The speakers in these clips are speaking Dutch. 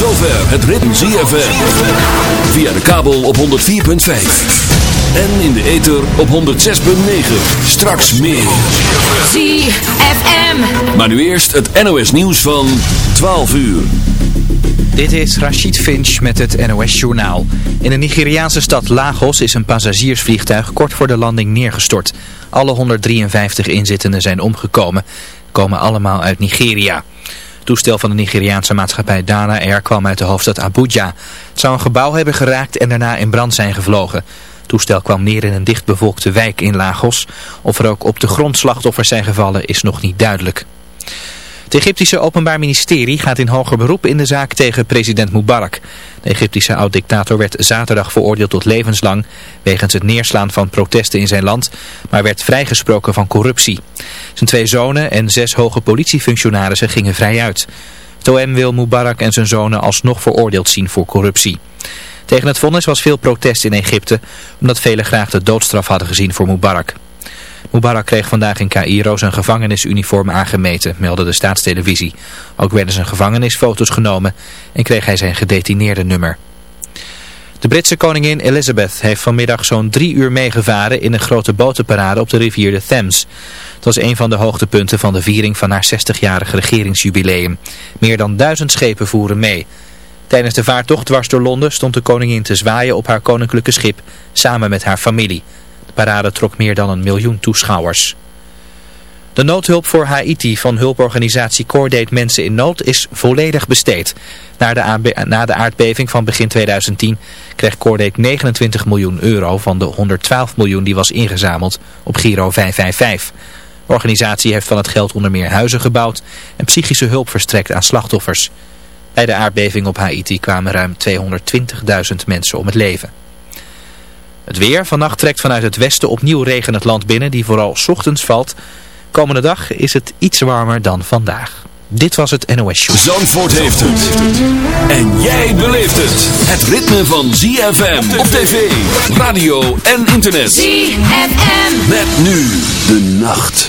zover het ritme ZFM. Via de kabel op 104.5. En in de ether op 106.9. Straks meer. ZFM. Maar nu eerst het NOS nieuws van 12 uur. Dit is Rashid Finch met het NOS-journaal. In de Nigeriaanse stad Lagos is een passagiersvliegtuig kort voor de landing neergestort. Alle 153 inzittenden zijn omgekomen, komen allemaal uit Nigeria. Toestel van de Nigeriaanse maatschappij Dana Air kwam uit de hoofdstad Abuja. Het zou een gebouw hebben geraakt en daarna in brand zijn gevlogen. Het toestel kwam neer in een dichtbevolkte wijk in Lagos. Of er ook op de grond slachtoffers zijn gevallen is nog niet duidelijk. Het Egyptische Openbaar Ministerie gaat in hoger beroep in de zaak tegen president Mubarak. De Egyptische oud-dictator werd zaterdag veroordeeld tot levenslang wegens het neerslaan van protesten in zijn land, maar werd vrijgesproken van corruptie. Zijn twee zonen en zes hoge politiefunctionarissen gingen vrij uit. Het wil Mubarak en zijn zonen alsnog veroordeeld zien voor corruptie. Tegen het vonnis was veel protest in Egypte, omdat velen graag de doodstraf hadden gezien voor Mubarak. Mubarak kreeg vandaag in Cairo zijn gevangenisuniform aangemeten, meldde de staatstelevisie. Ook werden zijn gevangenisfoto's genomen en kreeg hij zijn gedetineerde nummer. De Britse koningin Elizabeth heeft vanmiddag zo'n drie uur meegevaren in een grote botenparade op de rivier de Thames. Het was een van de hoogtepunten van de viering van haar 60-jarige regeringsjubileum. Meer dan duizend schepen voeren mee. Tijdens de vaartocht dwars door Londen stond de koningin te zwaaien op haar koninklijke schip samen met haar familie. De parade trok meer dan een miljoen toeschouwers. De noodhulp voor Haiti van hulporganisatie Cordate Mensen in Nood is volledig besteed. Na de, aardbeving van begin 2010 kreeg Cordate 29 miljoen euro van de 112 miljoen die was ingezameld op Giro 555. De organisatie heeft van het geld onder meer huizen gebouwd en psychische hulp verstrekt aan slachtoffers. Bij de aardbeving op Haiti kwamen ruim 220.000 mensen om het leven. Het weer. Vannacht trekt vanuit het westen opnieuw regen het land binnen die vooral ochtends valt. Komende dag is het iets warmer dan vandaag. Dit was het NOS Show. Zandvoort heeft het. En jij beleeft het. Het ritme van ZFM op tv, radio en internet. ZFM. Met nu de nacht.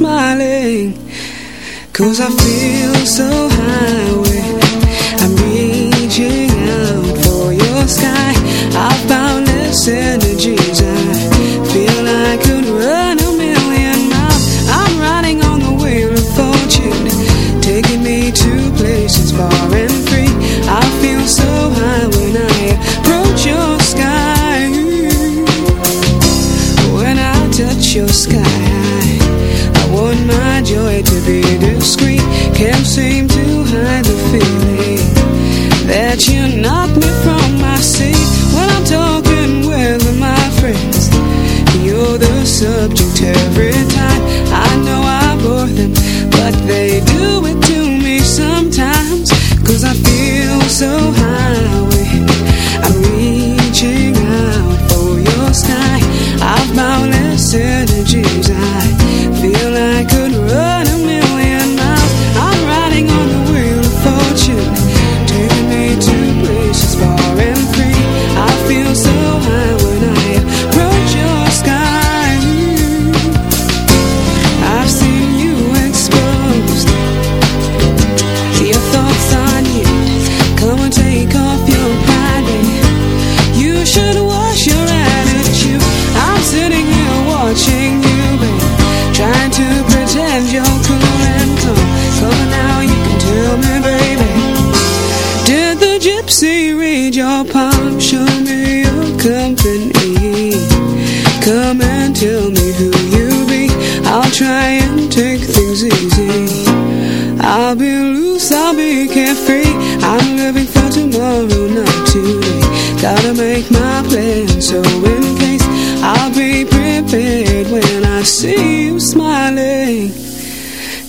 smiling Cause I feel so so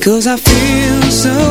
Cause I feel so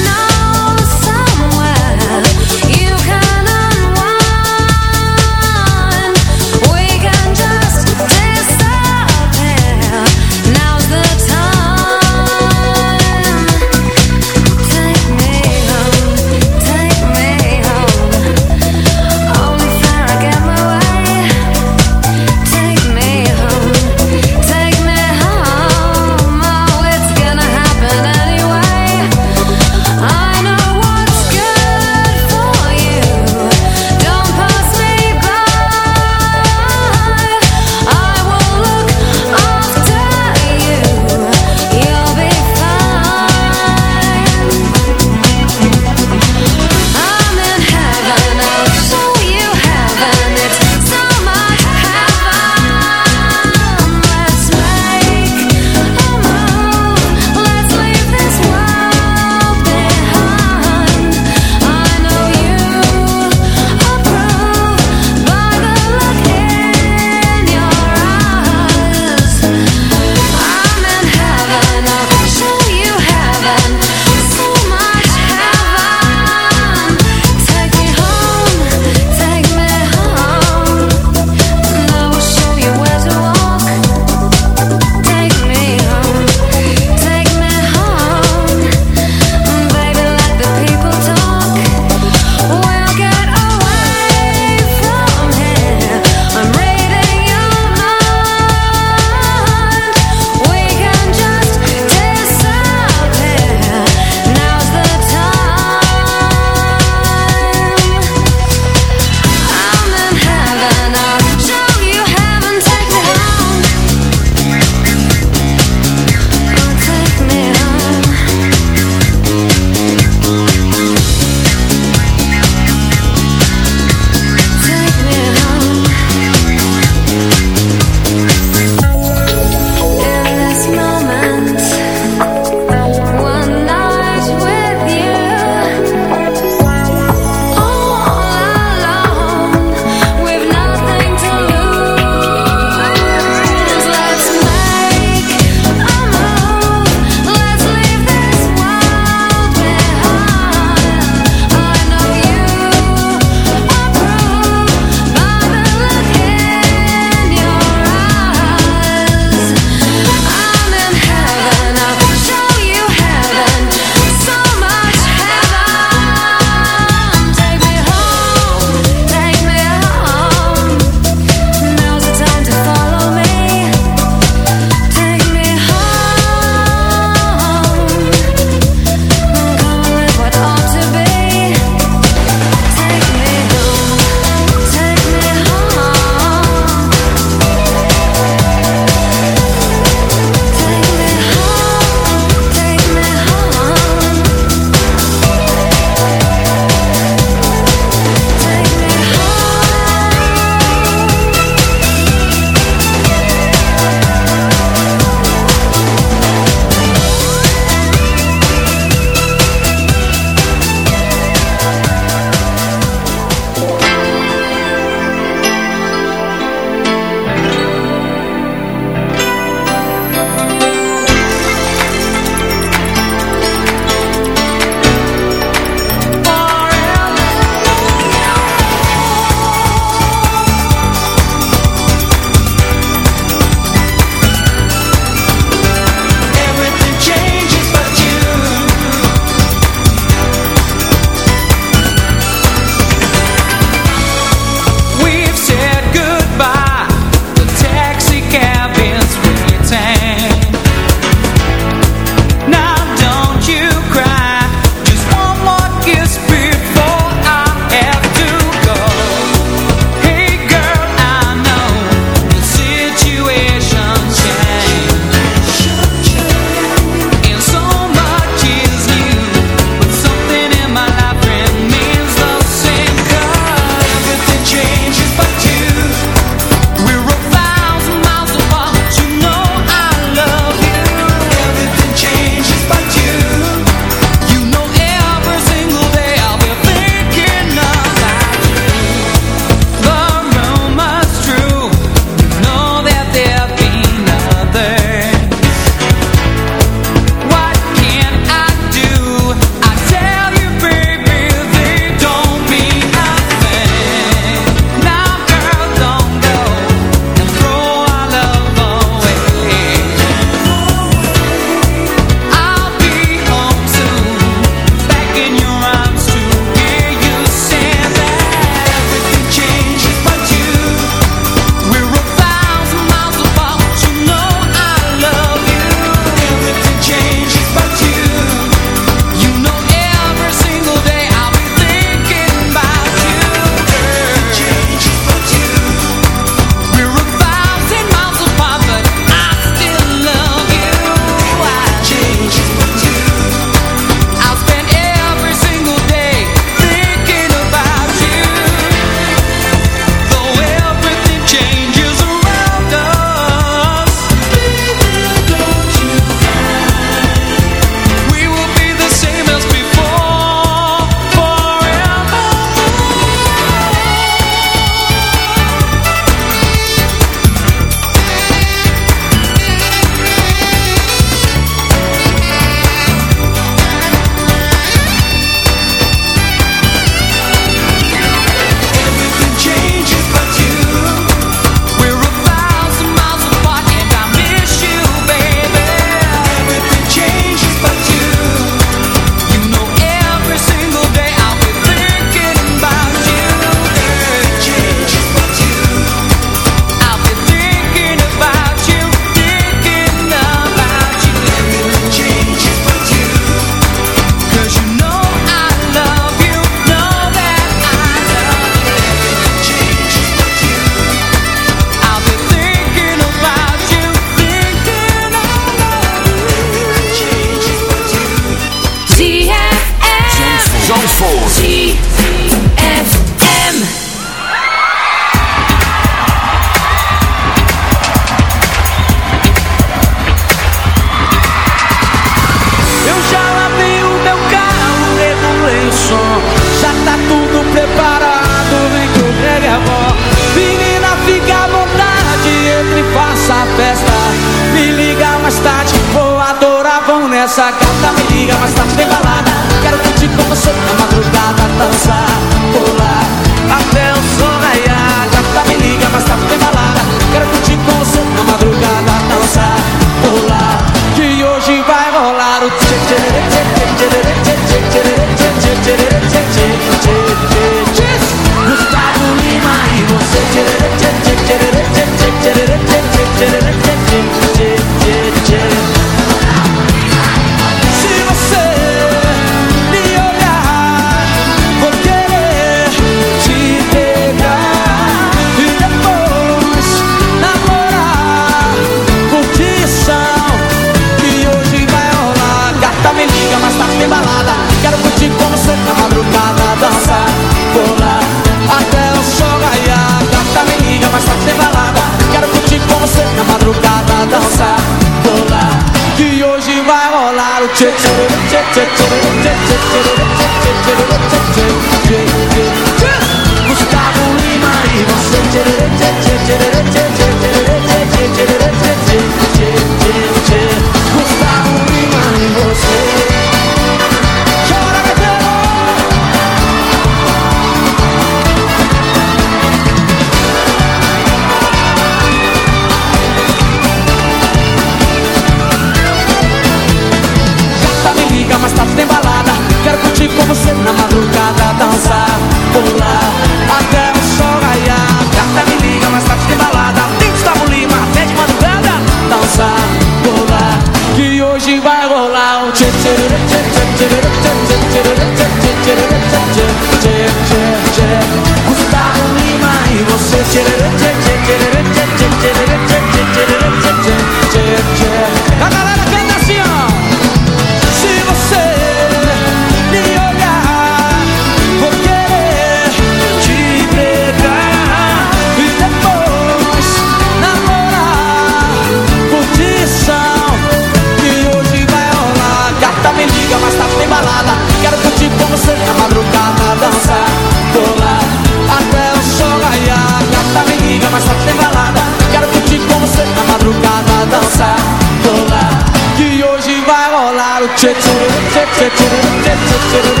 zet zet chit zet zet chit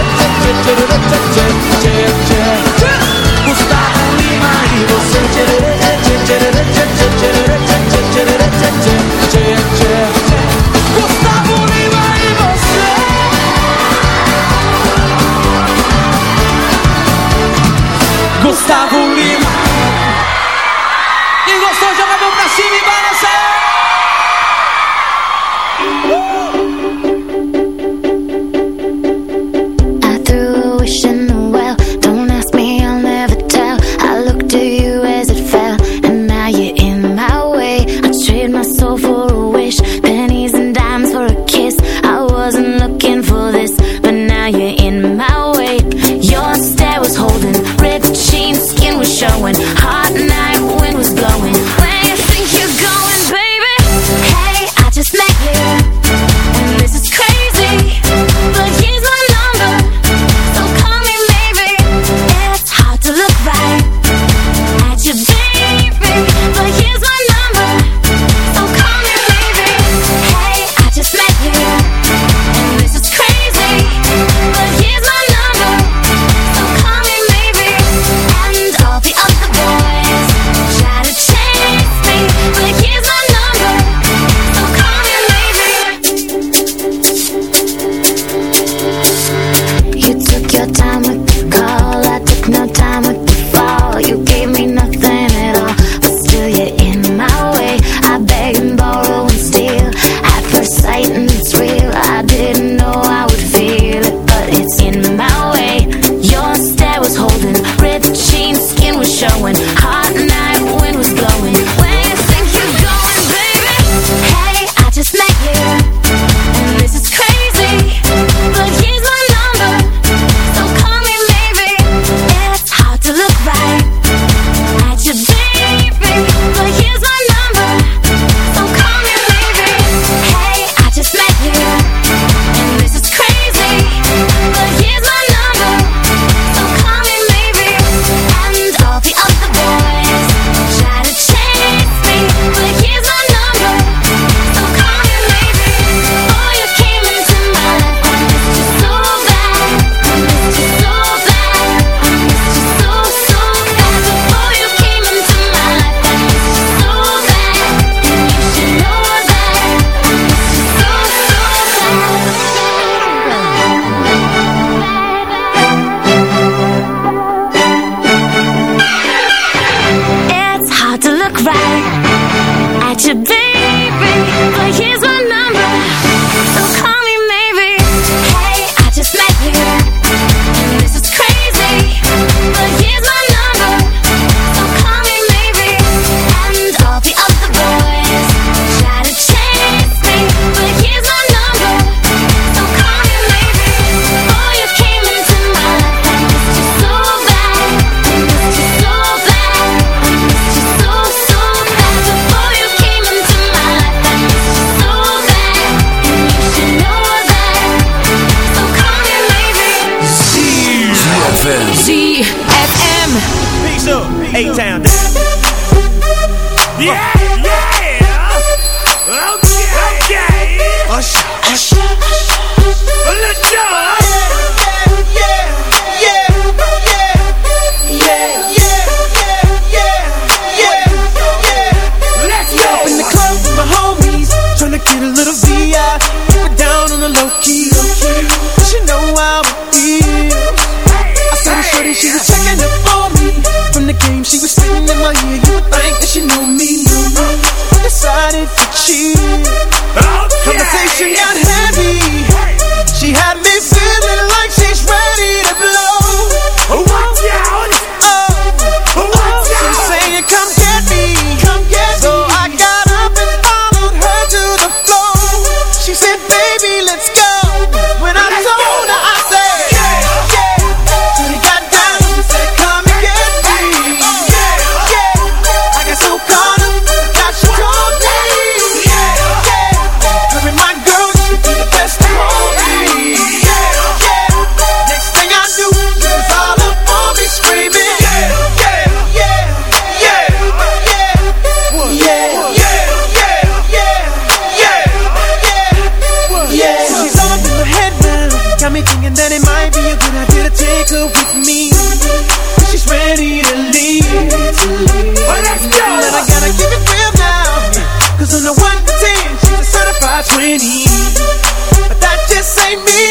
certified 20. But that just ain't me.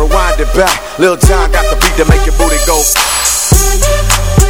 rewind it back. Lil John got the beat to make your booty go.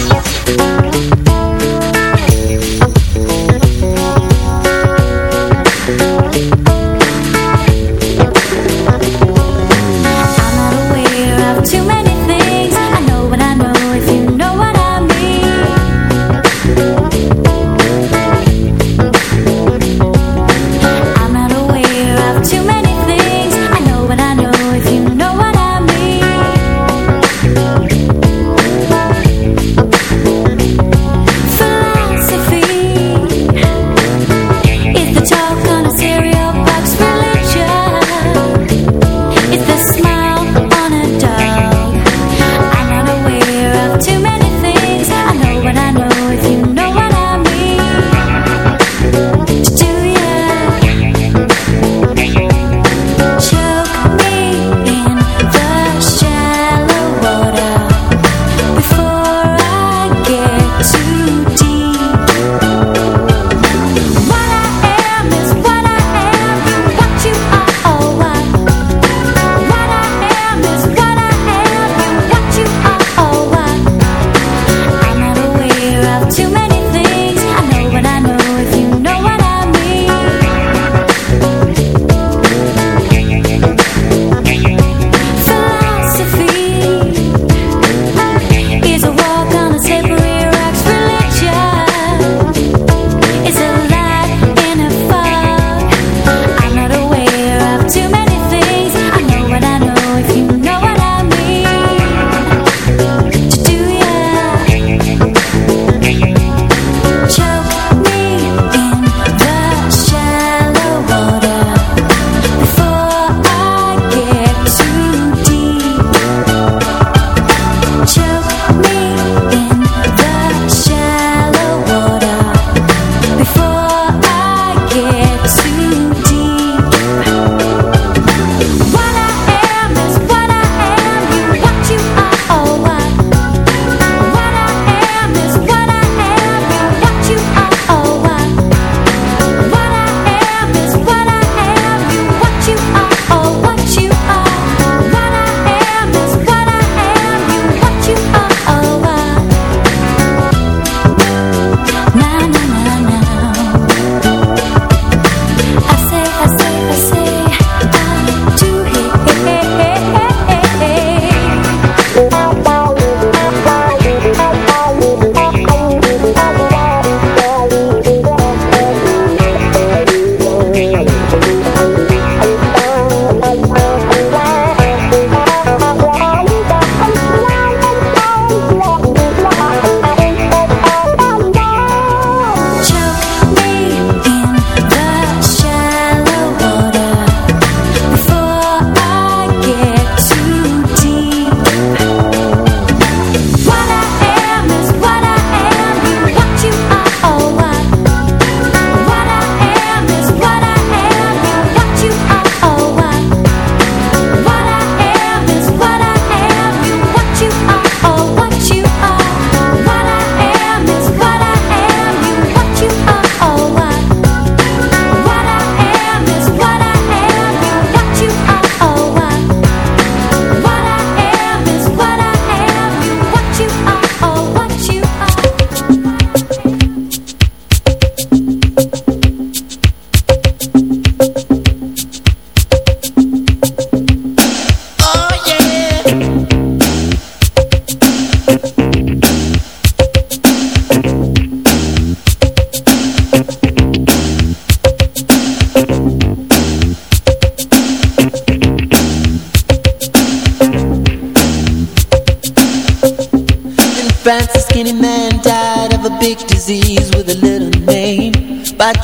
too many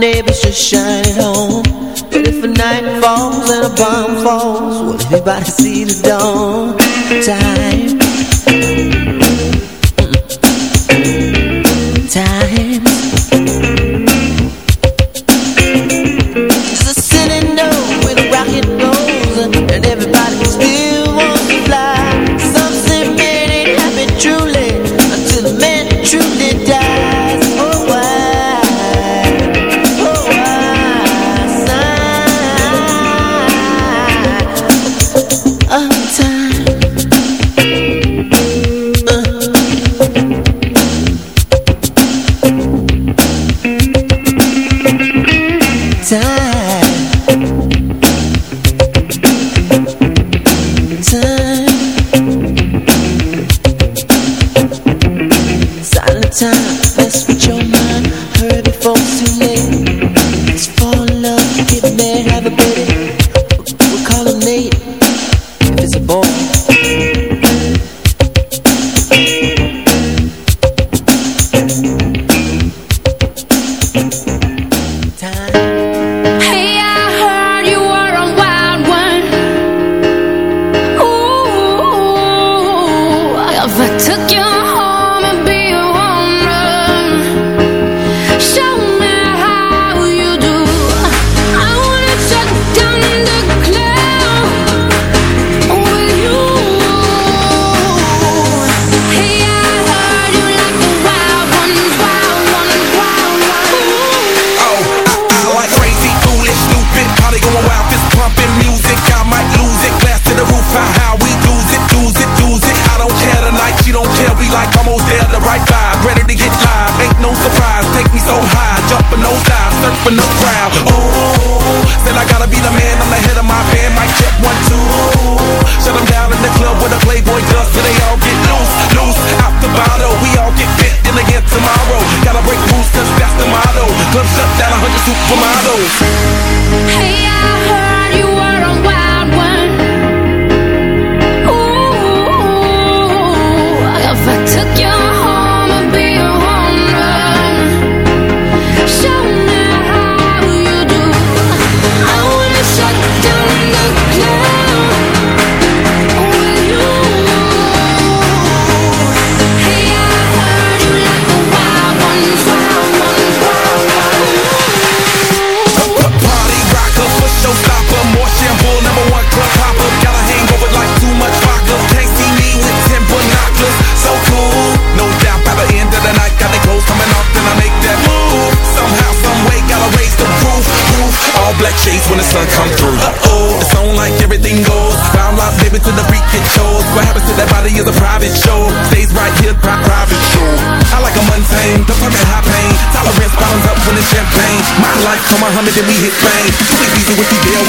neighbors just shine home But if a night falls and a bomb falls Will everybody see the dawn? Come on, honey, then we hit bang. Too easy with these